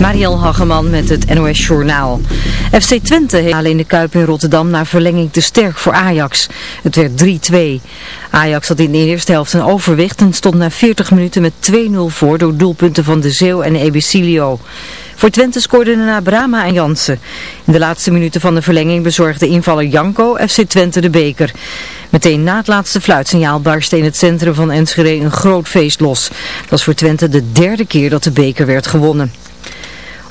Mariel Hageman met het NOS Journaal. FC Twente heeft in de Kuip in Rotterdam naar verlenging te sterk voor Ajax. Het werd 3-2. Ajax had in de eerste helft een overwicht en stond na 40 minuten met 2-0 voor door doelpunten van De Zeeuw en Ebicilio. Voor Twente scoorden daarna Brama en Jansen. In de laatste minuten van de verlenging bezorgde invaller Janko FC Twente de beker. Meteen na het laatste fluitsignaal barstte in het centrum van Enschede een groot feest los. Dat was voor Twente de derde keer dat de beker werd gewonnen.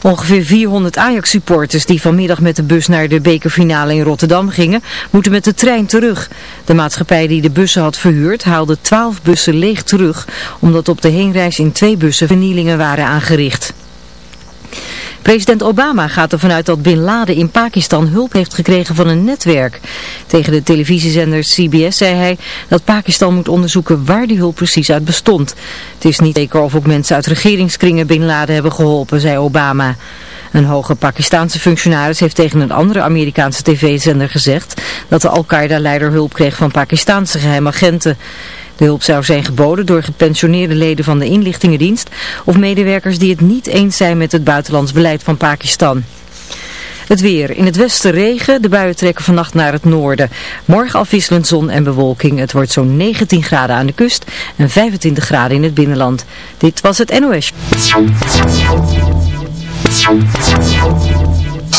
Ongeveer 400 Ajax-supporters die vanmiddag met de bus naar de bekerfinale in Rotterdam gingen, moeten met de trein terug. De maatschappij die de bussen had verhuurd haalde 12 bussen leeg terug, omdat op de heenreis in twee bussen vernielingen waren aangericht. President Obama gaat ervan uit dat Bin Laden in Pakistan hulp heeft gekregen van een netwerk. Tegen de televisiezender CBS zei hij dat Pakistan moet onderzoeken waar die hulp precies uit bestond. Het is niet zeker of ook mensen uit regeringskringen Bin Laden hebben geholpen, zei Obama. Een hoge Pakistaanse functionaris heeft tegen een andere Amerikaanse tv-zender gezegd dat de Al-Qaeda-leider hulp kreeg van Pakistaanse geheimagenten. De hulp zou zijn geboden door gepensioneerde leden van de inlichtingendienst of medewerkers die het niet eens zijn met het buitenlands beleid van Pakistan. Het weer. In het westen regen. De buien trekken vannacht naar het noorden. Morgen afwisselend zon en bewolking. Het wordt zo'n 19 graden aan de kust en 25 graden in het binnenland. Dit was het NOS.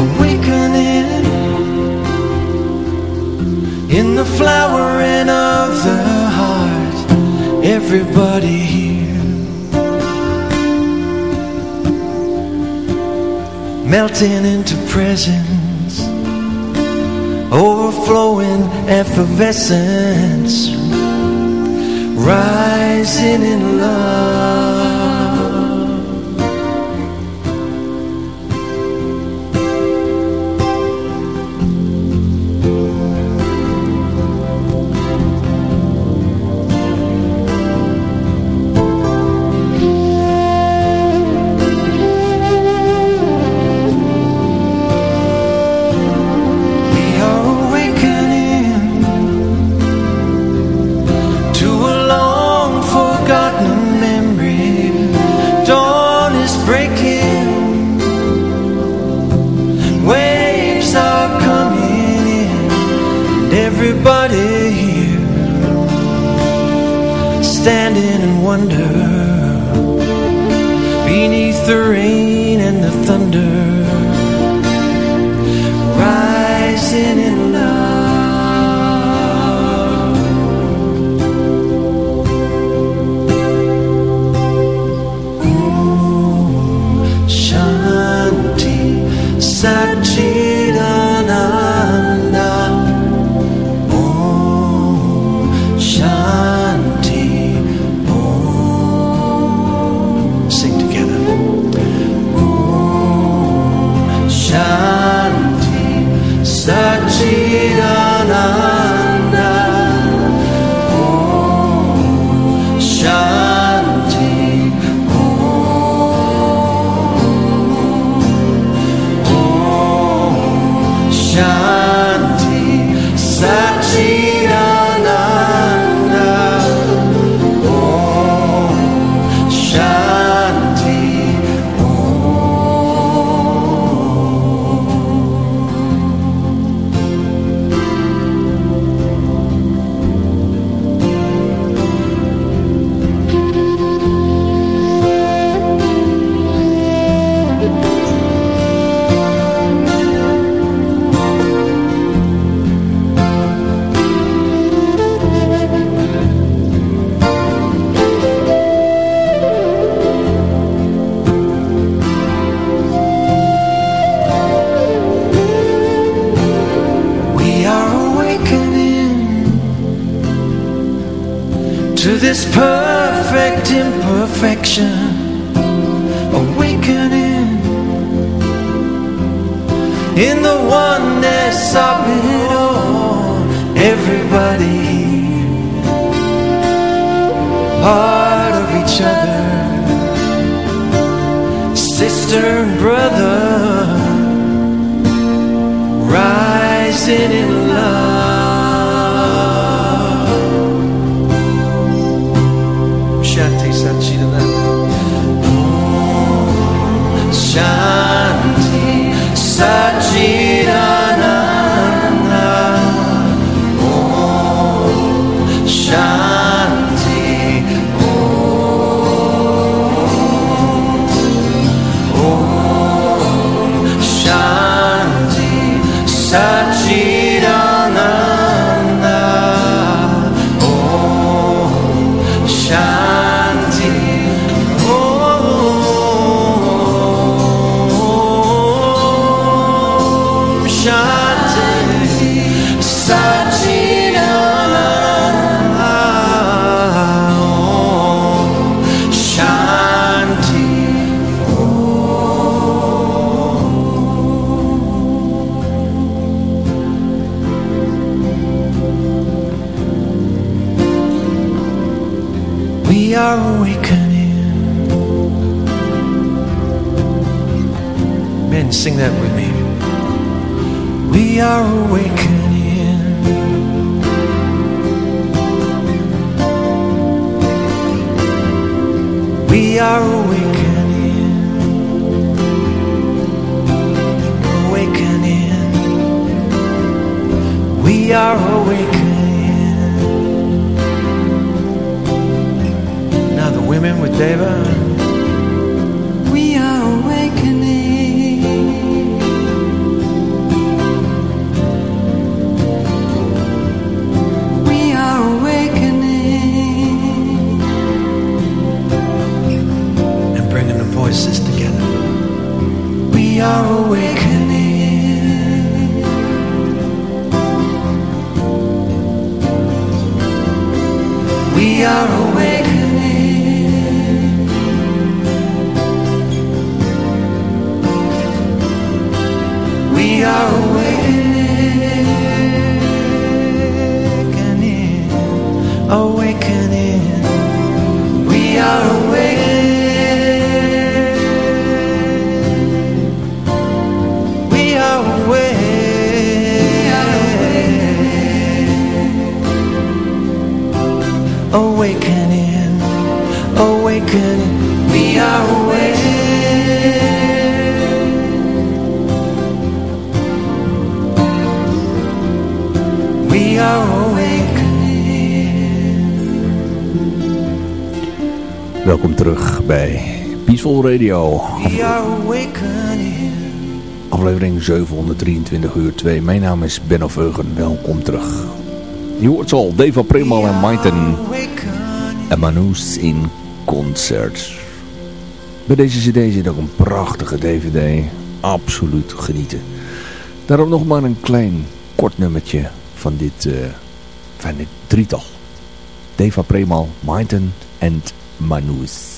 Awakening in the flowering of the heart. Everybody here melting into presence overflowing effervescence, rising in love. Wonder beneath the rain in the. Sing that with me. We are awakening. We are awakening. Awakening. We are awakening. Now the women with Deva. Are awakening. Radio. Aflevering 723 uur 2. Mijn naam is Benno Veugen. Welkom terug. Je hoort al, Deva Premal en Maiten en Manus in concert. Bij deze cd zit ook een prachtige dvd. Absoluut genieten. Daarom nog maar een klein kort nummertje van dit, eh, van dit drietal. Deva Premal, Maiten en Manus.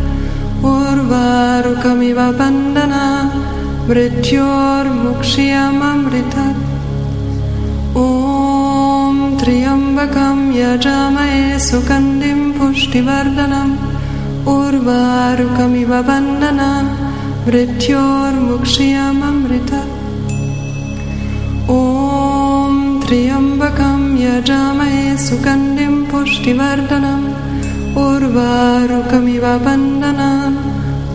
उर्वारुकमिव बन्दना मृत्योर्मुक्ष्यममृतत् ॐ त्र्यम्बकं यजामहे सुगन्धिं पुष्टिवर्धनम्। उर्वारुकमिव बन्दना मृत्योर्मुक्ष्यममृतत् ॐ त्र्यम्बकं यजामहे सुगन्धिं पुष्टिवर्धनम् उर्वारुकमिव बन्धनान्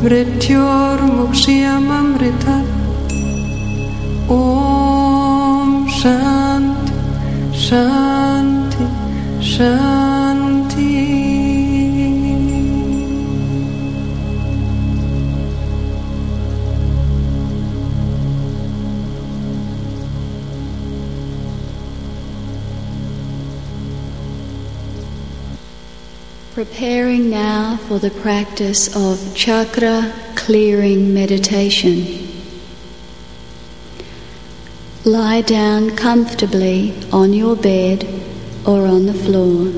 मृत्योर्मुक्ष्यममृतत् ॐ शान्ति शान्ति शान्ति Preparing now for the practice of chakra clearing meditation. Lie down comfortably on your bed or on the floor.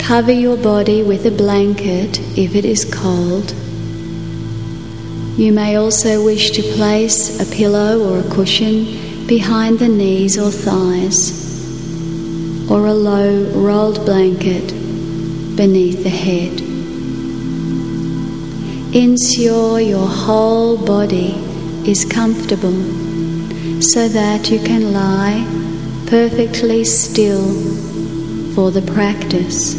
Cover your body with a blanket if it is cold. You may also wish to place a pillow or a cushion behind the knees or thighs or a low rolled blanket beneath the head. Ensure your whole body is comfortable so that you can lie perfectly still for the practice.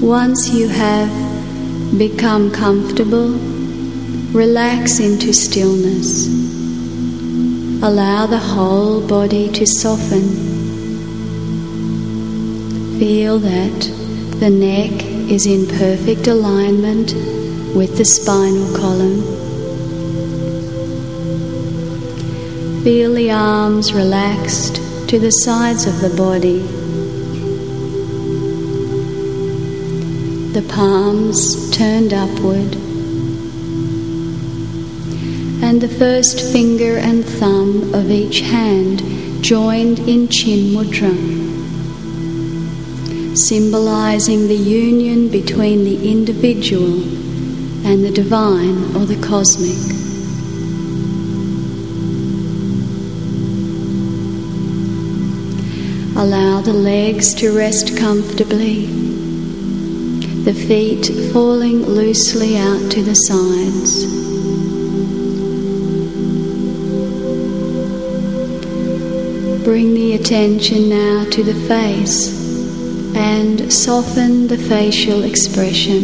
Once you have become comfortable, relax into stillness. Allow the whole body to soften. Feel that the neck is in perfect alignment with the spinal column. Feel the arms relaxed to the sides of the body. The palms turned upward and the first finger and thumb of each hand joined in Chin Mudra, symbolizing the union between the individual and the divine or the cosmic. Allow the legs to rest comfortably, the feet falling loosely out to the sides. Bring the attention now to the face and soften the facial expression.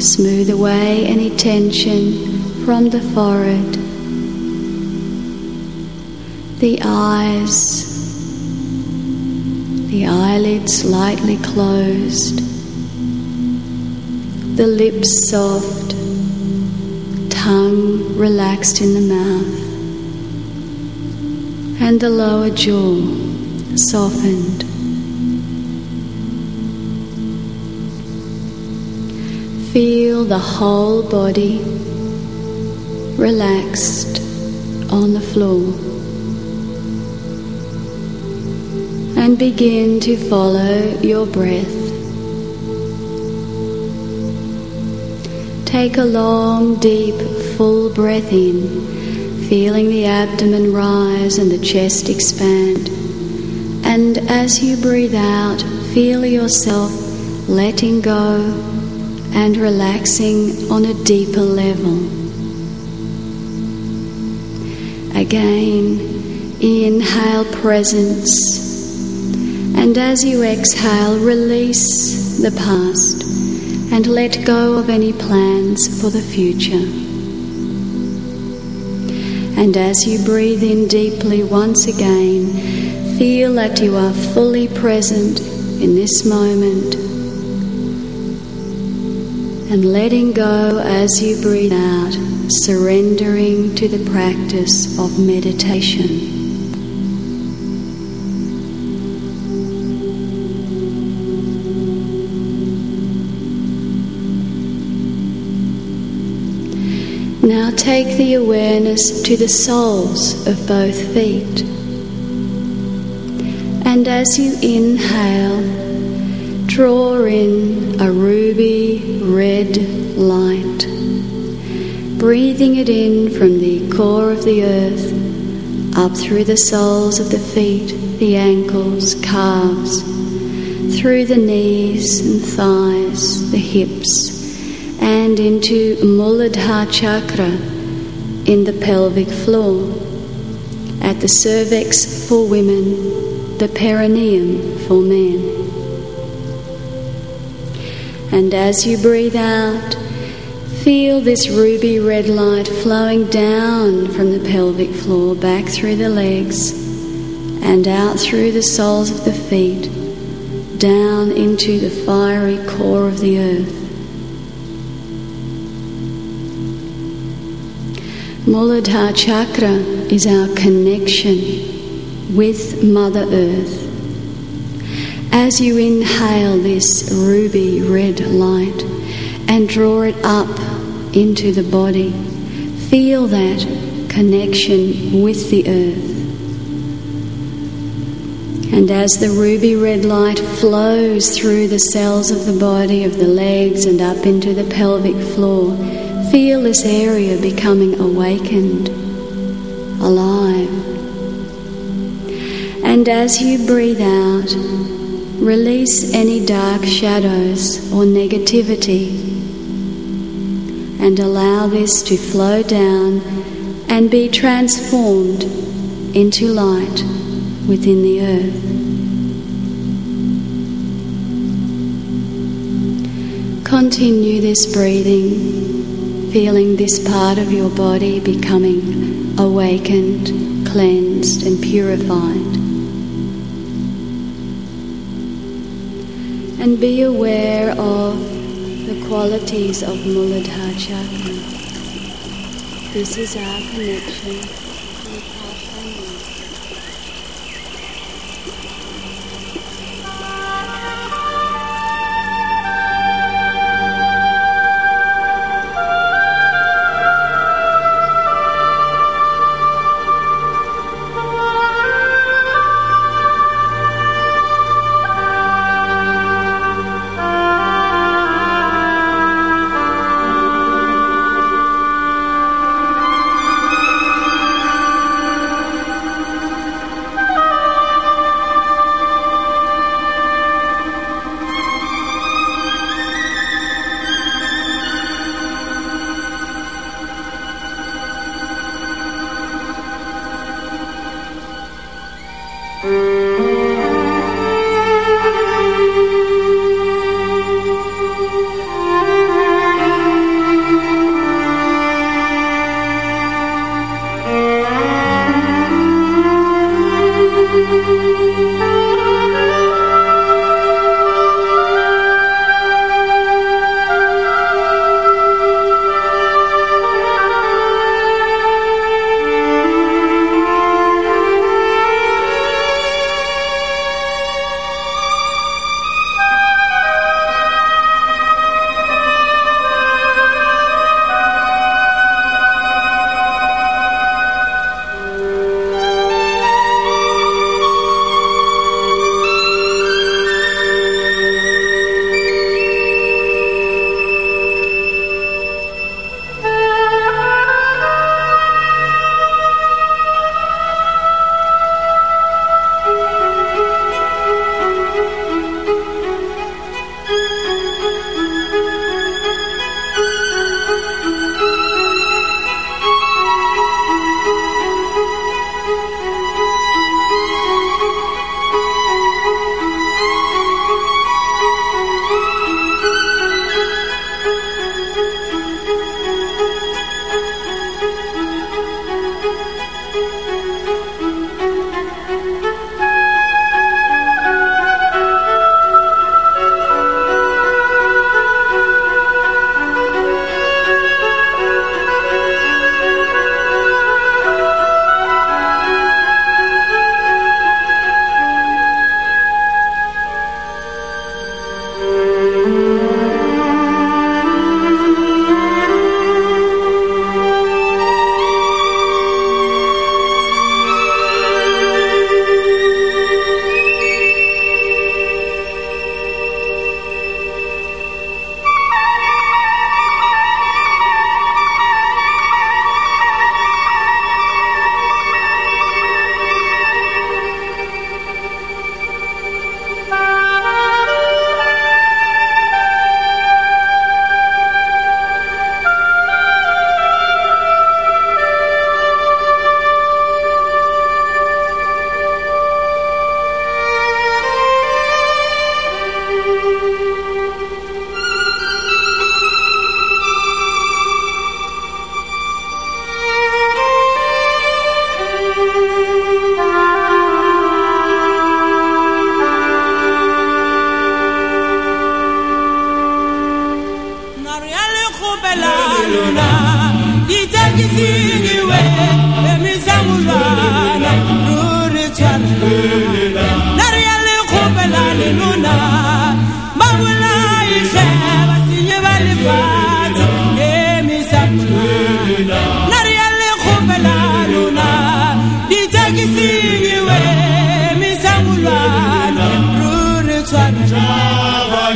Smooth away any tension from the forehead, the eyes, the eyelids slightly closed, the lips soft, tongue relaxed in the mouth and the lower jaw softened. Feel the whole body relaxed on the floor and begin to follow your breath. Take a long, deep, full breath in feeling the abdomen rise and the chest expand. And as you breathe out, feel yourself letting go and relaxing on a deeper level. Again, inhale presence. And as you exhale, release the past and let go of any plans for the future. And as you breathe in deeply once again, feel that you are fully present in this moment. And letting go as you breathe out, surrendering to the practice of meditation. Take the awareness to the soles of both feet. And as you inhale, draw in a ruby red light, breathing it in from the core of the earth, up through the soles of the feet, the ankles, calves, through the knees and thighs, the hips and into Muladhara chakra in the pelvic floor, at the cervix for women, the perineum for men. And as you breathe out, feel this ruby red light flowing down from the pelvic floor back through the legs and out through the soles of the feet, down into the fiery core of the earth. Muladhara chakra is our connection with Mother Earth. As you inhale this ruby red light and draw it up into the body, feel that connection with the earth. And as the ruby red light flows through the cells of the body, of the legs, and up into the pelvic floor, feel this area becoming awakened, alive. And as you breathe out, release any dark shadows or negativity and allow this to flow down and be transformed into light within the earth. Continue this breathing, feeling this part of your body becoming awakened, cleansed, and purified. And be aware of the qualities of Muladhara Chakra. This is our connection.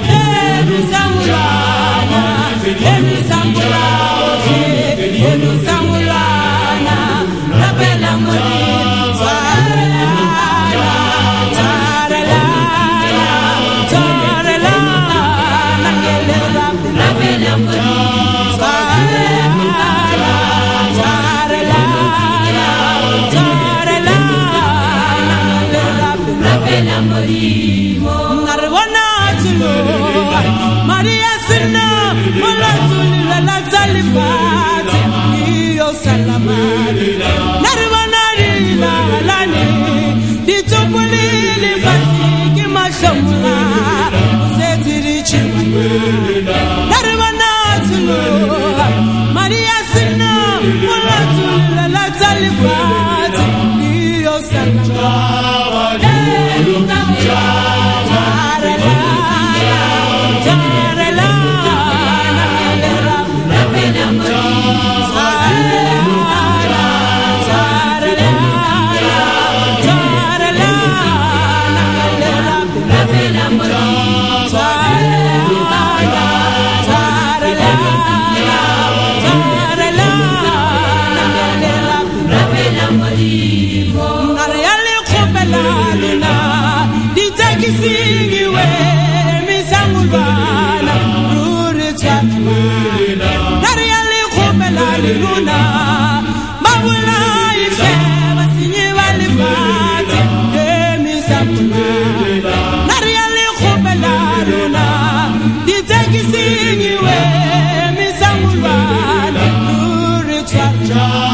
Every sambulana, every sambulana. Tshwana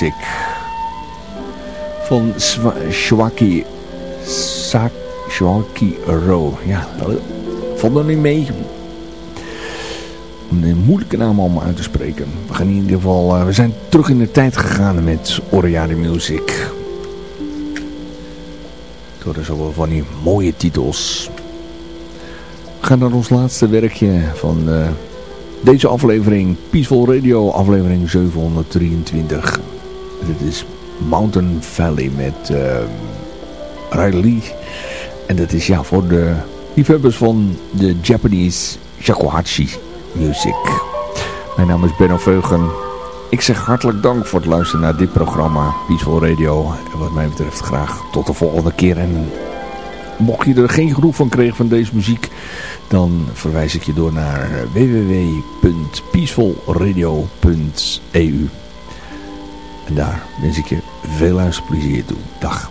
Music van Shwaki Shwaki Ro. Ja, valt er niet mee. Een moeilijke naam om uit te spreken. We gaan in ieder geval, uh, we zijn terug in de tijd gegaan met Oriade Music. Door er zoveel van die mooie titels. We gaan naar ons laatste werkje van uh, deze aflevering. Peaceful Radio, aflevering 723. Dit is Mountain Valley met uh, Riley. En dat is ja voor de liefhebbers van de Japanese shakuhachi music. Mijn naam is Benno Veugen. Ik zeg hartelijk dank voor het luisteren naar dit programma Peaceful Radio. En wat mij betreft graag tot de volgende keer. En mocht je er geen groep van krijgen van deze muziek, dan verwijs ik je door naar www.peacefulradio.eu. En daar wens ik je veel luisterplezier toe. Dag.